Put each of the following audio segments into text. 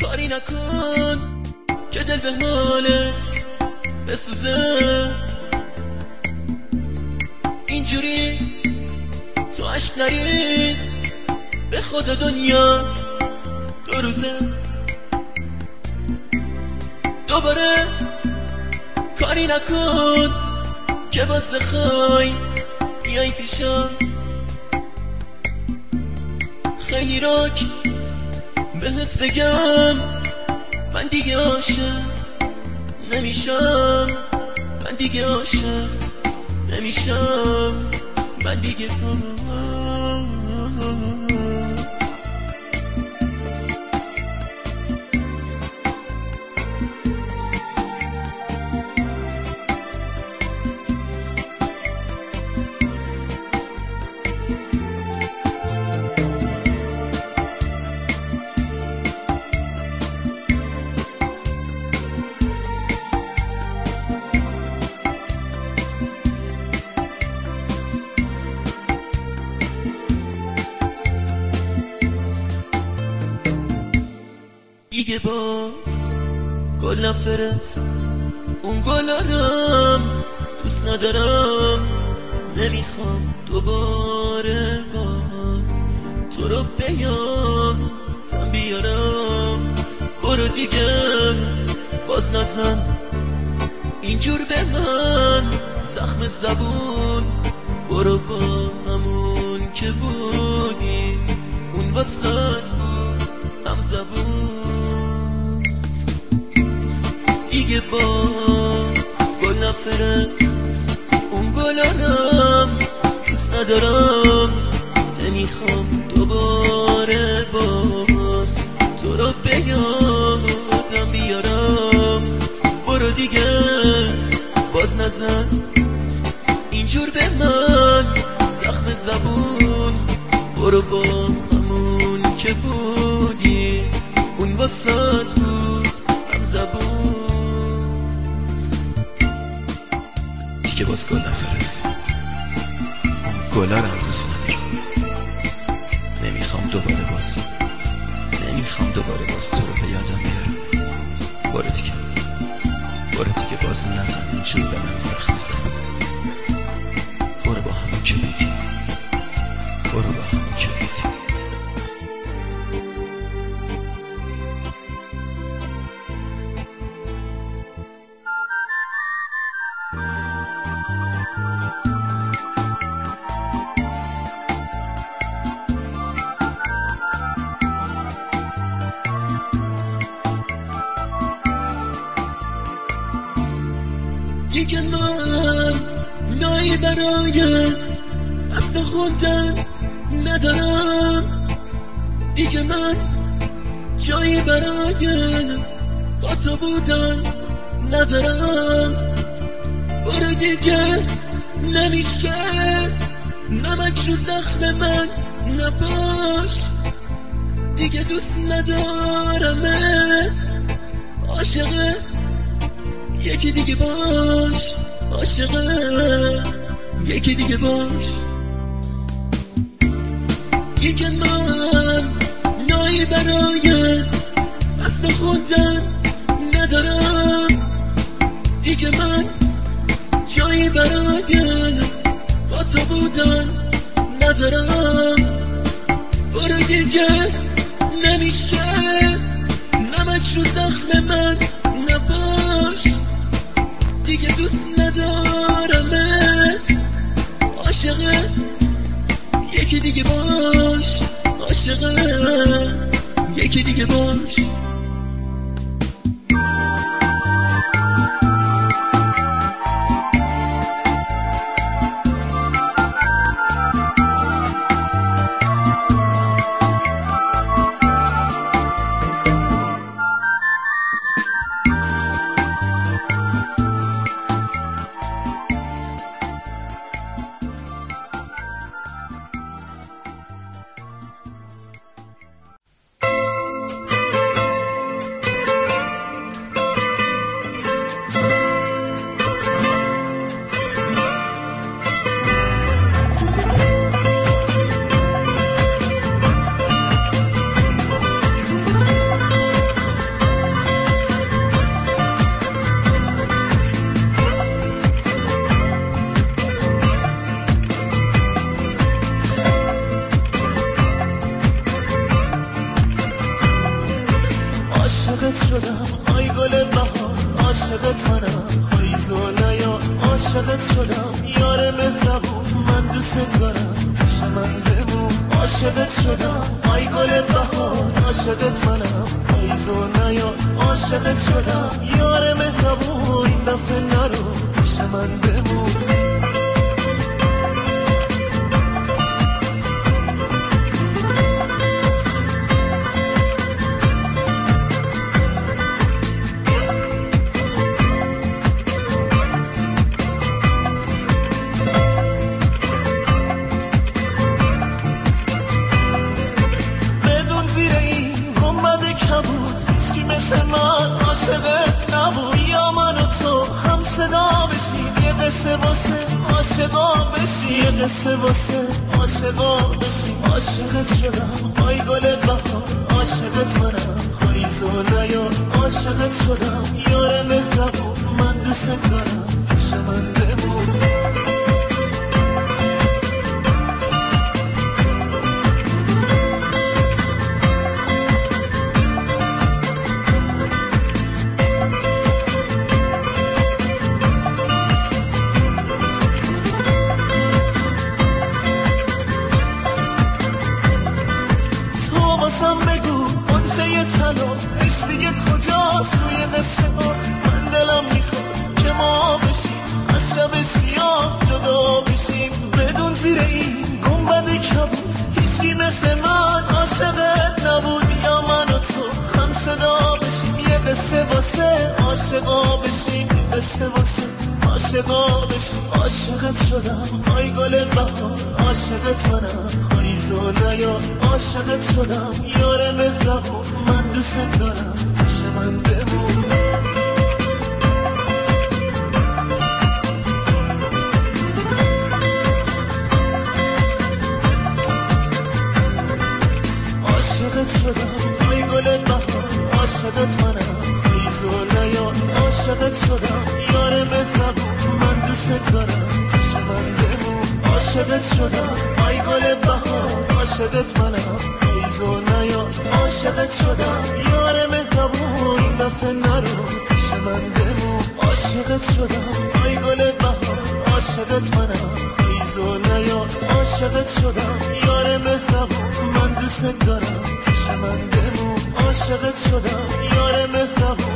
کاری نکن که دل به حالت بسوزه. اینجوری تو عشق نریز به خود دنیا دو روزه. دوباره کاری نکن که باز بخوای بیای پیشم خیلی راک بهت بگم من دیگه عاشق نمیشم. من دیگه عاشق نمیشم. من دیگه دیگه باز گل نفرست اون گلارم دوست ندارم. نمی‌خوام دوباره باز. تو رو بیادم بیارم. برو دیگه باز نزن. اینجور به من زخم زبون. برو با همون که بودی. اون وسط بود هم زبون. باز گل نفرست اون گلارم دوست ندارم. نمی‌خوام دوباره باز تو رو بیادم بیارم. برو دیگه باز نزن. اینجور به من زخم زبون. برو با همون که بودی. اون وسط بود هم زبون. باز گل نفرست اون گلا رو هم دوست ندارم. نمی‌خوام دوباره باز نمی‌خوام دوباره باز تو رو به یادم بیارم. برو دیگه. برو دیگه باز نزن. اینجور به من زخم زن برو با همون که بودی برای اصلا خوندن ندارم. دیگه من جایی برای با تو بودن ندارم. برو دیگه نمیشه. نمک رو زخم من نباش دیگه دوست ندارمت. عاشقه یکی دیگه باش عاشقه یکی دیگه باش. دیگه من نایی برای اصلا خوندن ندارم. دیگه من جایی برای با تو بودن ندارم. برو دیگه نمیشه. نمک رو زخم من نباش. دیگه دوست ندارمت. عاشقه. یکی دیگه باش عاشقه. یکی دیگه باش. عاشقت شدم. آی گل بهار عاشقت منم آی یا عاشقت شدم یار مهربون من دوست دارم. پیش من بمون. عاشقت شدم. آی گل بهار عاشقت منم آی یا عاشقت شدم. یار مهربون این دفعه نرو. پیش من عاشقا بشیم یه قصه واسه. عاشقا بشیم عاشقت شدم آی گل بهار عاشقت منم. و نیا عاشقت شدم یار مهربون من دوست دارم. پیش من قصه واسه عاشقا بشیم عاشقت شدم. آی گل بهار عاشقت منم پاییز و نیا عاشقت شدم. یار مهربون من دوست دارم. پیش من بمون. عاشقت شدم. آی گل بهار عاشقت منم. عاشقت شدم. یار مهربون من دوست دارم. پیش بمون عاشقت شدم. آی گل بهار عاشقت منم. پاییز و نیا عاشقت شدم. یار مهربون این دفعه نرو. پیش من بمون عاشقت شدم. آی گل بهار عاشقت منم. پاییز و نیا عاشقت شدم. یار مهربون من دوست دارم. پیش من بمون عاشقت شدم. یار مهربون.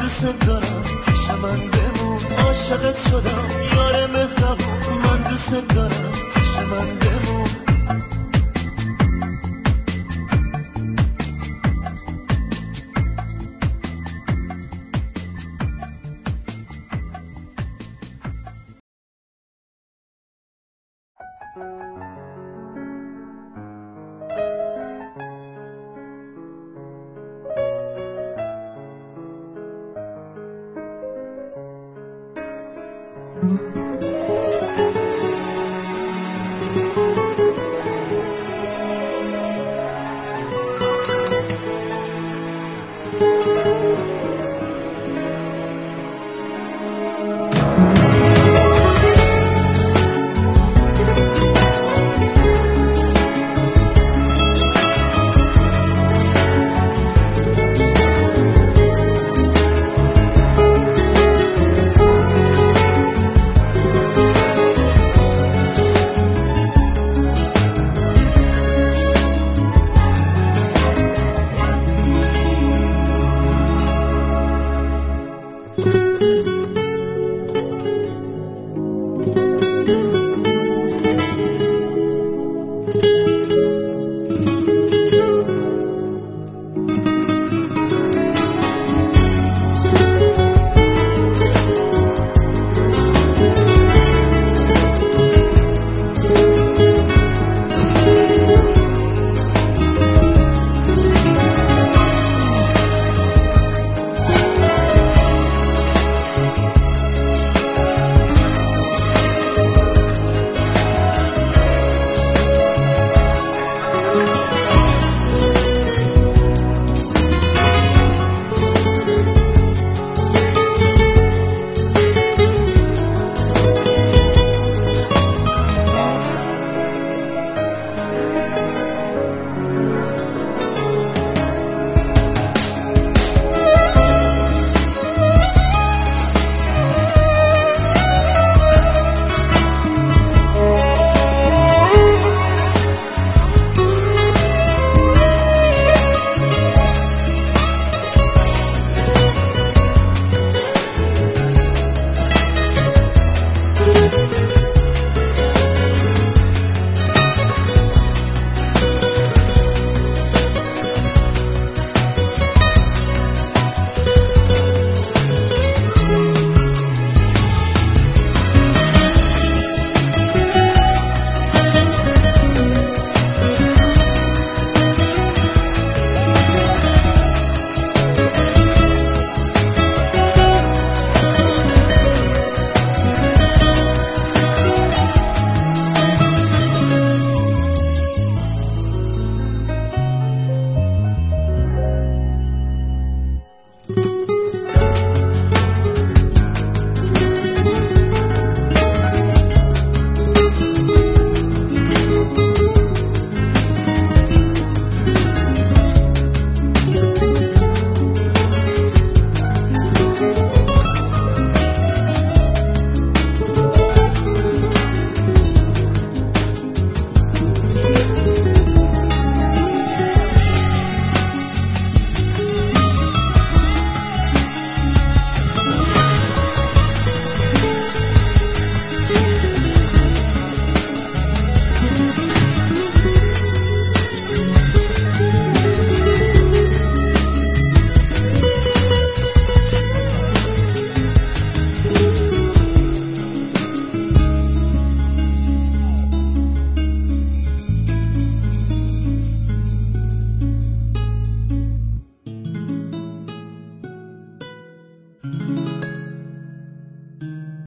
دوست دارم. پیش من بمون عاشقت شدم. یار مهربون من دوست دارم. پیش من بمون.